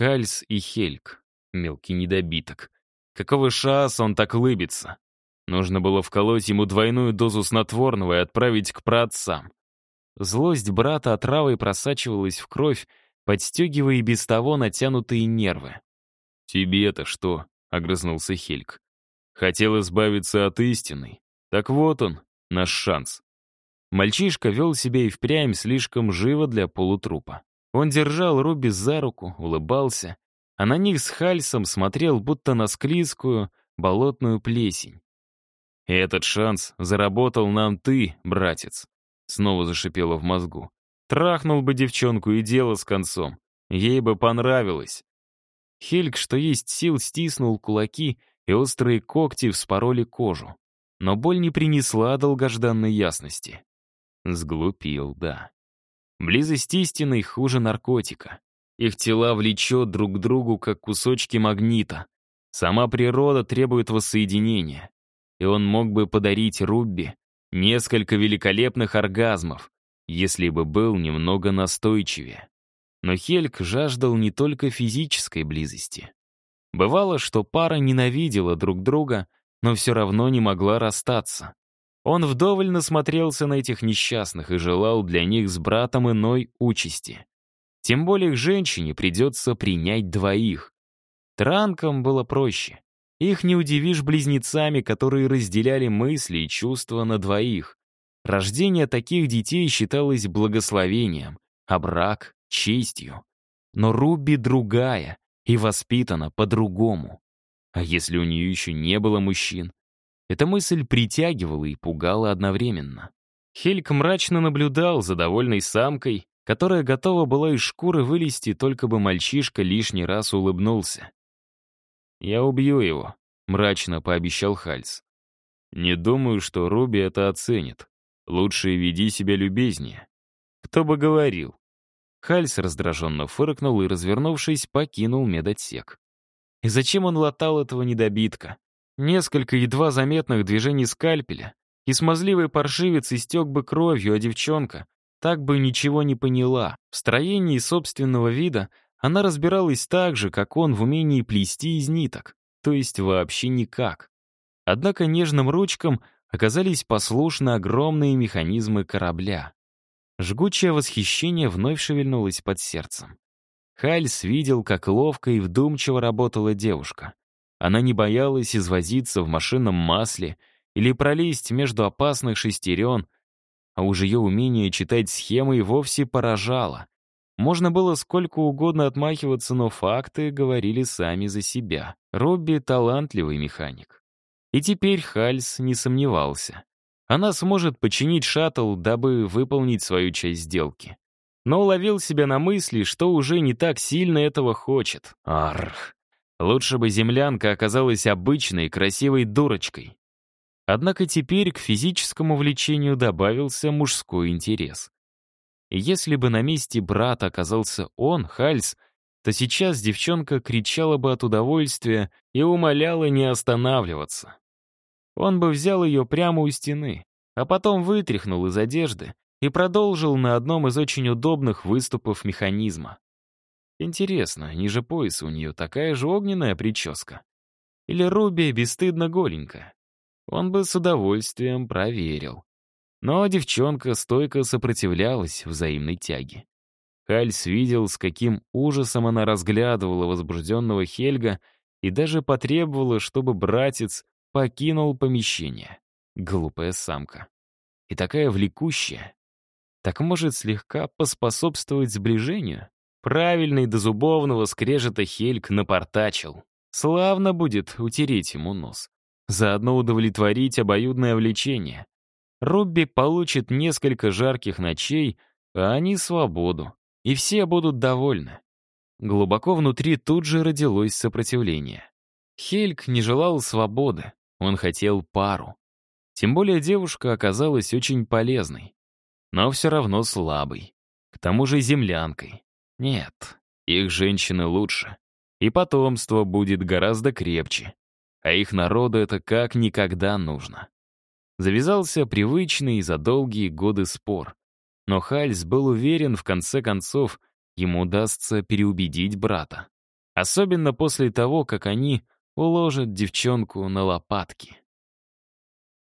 Хальс и Хельк. Мелкий недобиток. Какого шанса он так лыбится? Нужно было вколоть ему двойную дозу снотворного и отправить к праотцам. Злость брата отравой просачивалась в кровь, подстегивая и без того натянутые нервы. «Тебе-то что?» — огрызнулся Хельк. «Хотел избавиться от истины. Так вот он, наш шанс». Мальчишка вел себя и впрямь слишком живо для полутрупа. Он держал Руби за руку, улыбался, а на них с Хальсом смотрел будто на склизкую, болотную плесень. «Этот шанс заработал нам ты, братец», — снова зашипело в мозгу. «Трахнул бы девчонку и дело с концом. Ей бы понравилось». Хельк, что есть сил, стиснул кулаки, и острые когти вспороли кожу. Но боль не принесла долгожданной ясности. Сглупил, да. Близость истины хуже наркотика. Их тела влечет друг к другу, как кусочки магнита. Сама природа требует воссоединения. И он мог бы подарить Рубби несколько великолепных оргазмов, если бы был немного настойчивее. Но Хельк жаждал не только физической близости. Бывало, что пара ненавидела друг друга, но все равно не могла расстаться. Он вдоволь насмотрелся на этих несчастных и желал для них с братом иной участи. Тем более женщине придется принять двоих. Транкам было проще. Их не удивишь близнецами, которые разделяли мысли и чувства на двоих. Рождение таких детей считалось благословением, а брак — честью. Но Руби другая и воспитана по-другому. А если у нее еще не было мужчин? Эта мысль притягивала и пугала одновременно. Хельк мрачно наблюдал за довольной самкой, которая готова была из шкуры вылезти, только бы мальчишка лишний раз улыбнулся. «Я убью его», — мрачно пообещал Хальс. «Не думаю, что Руби это оценит. Лучше веди себя любезнее». «Кто бы говорил». Хальс раздраженно фыркнул и, развернувшись, покинул медотсек. И зачем он латал этого недобитка? Несколько едва заметных движений скальпеля, и смазливый паршивец истек бы кровью, а девчонка так бы ничего не поняла. В строении собственного вида она разбиралась так же, как он в умении плести из ниток, то есть вообще никак. Однако нежным ручкам оказались послушны огромные механизмы корабля. Жгучее восхищение вновь шевельнулось под сердцем. Хальс видел, как ловко и вдумчиво работала девушка. Она не боялась извозиться в машинном масле или пролезть между опасных шестерен, а уж ее умение читать схемы и вовсе поражало. Можно было сколько угодно отмахиваться, но факты говорили сами за себя. Робби — талантливый механик. И теперь Хальс не сомневался. Она сможет починить шаттл, дабы выполнить свою часть сделки. Но уловил себя на мысли, что уже не так сильно этого хочет. Арх. Лучше бы землянка оказалась обычной, красивой дурочкой. Однако теперь к физическому влечению добавился мужской интерес. Если бы на месте брата оказался он, Хальс, то сейчас девчонка кричала бы от удовольствия и умоляла не останавливаться. Он бы взял ее прямо у стены, а потом вытряхнул из одежды и продолжил на одном из очень удобных выступов механизма. Интересно, ниже пояса у нее такая же огненная прическа? Или Руби бесстыдно голенькая? Он бы с удовольствием проверил. Но девчонка стойко сопротивлялась взаимной тяге. Хальс видел, с каким ужасом она разглядывала возбужденного Хельга и даже потребовала, чтобы братец покинул помещение. Глупая самка. И такая влекущая. Так может слегка поспособствовать сближению? Правильный до зубовного скрежета Хельк напортачил. Славно будет утереть ему нос. Заодно удовлетворить обоюдное влечение. Рубби получит несколько жарких ночей, а они — свободу. И все будут довольны. Глубоко внутри тут же родилось сопротивление. Хельк не желал свободы, он хотел пару. Тем более девушка оказалась очень полезной. Но все равно слабой. К тому же землянкой. Нет, их женщины лучше. И потомство будет гораздо крепче. А их народу это как никогда нужно. Завязался привычный за долгие годы спор. Но Хальс был уверен, в конце концов, ему удастся переубедить брата. Особенно после того, как они уложат девчонку на лопатки.